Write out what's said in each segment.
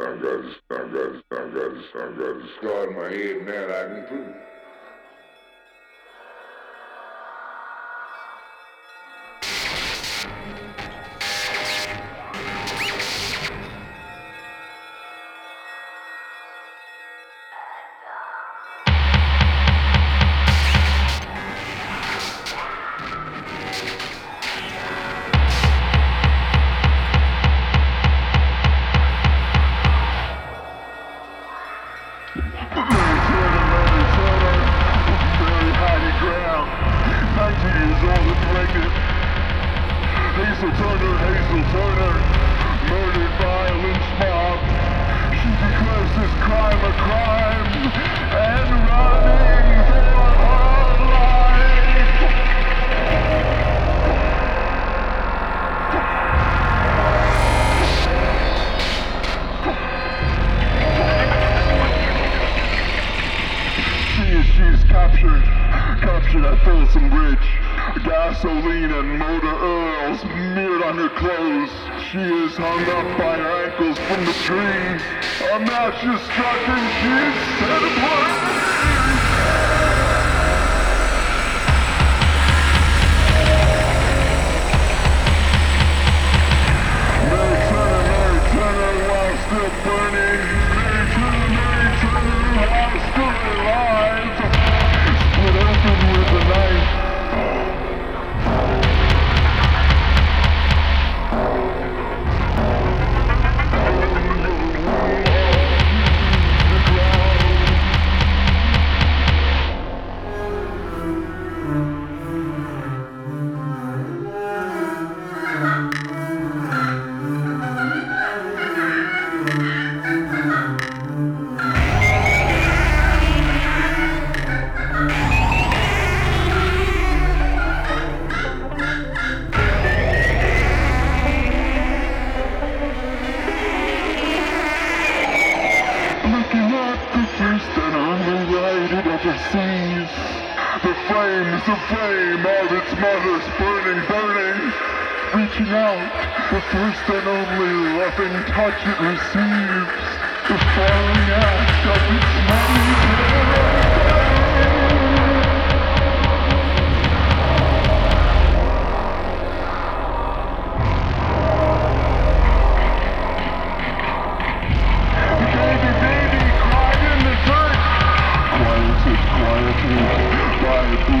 I got I got I got I got my head that I can prove. Hazel Turner, Hazel Turner, murdered lynch mob. She declares this crime a crime and running for her life. She is, she is captured, captured at Folsom Bridge. Gasoline and motor oil smeared on her clothes. She is hung up by her ankles from the tree. A match is struck and she is set ablaze. The first and on the ever sees The flame of its mother's burning, burning. Reaching out, the first and only loving touch it receives. The falling ash of its mother's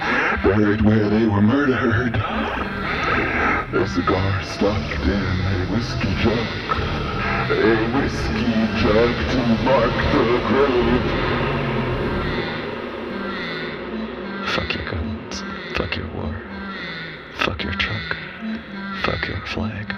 child, mother and child 999 more bullets from the crowd Mary Turner, Mary Turner Buried where they were murdered Their cigar stuck in a whiskey jug A whiskey jug to mark the grave Fuck your guns. Fuck your war. Fuck your truck. Fuck your flag.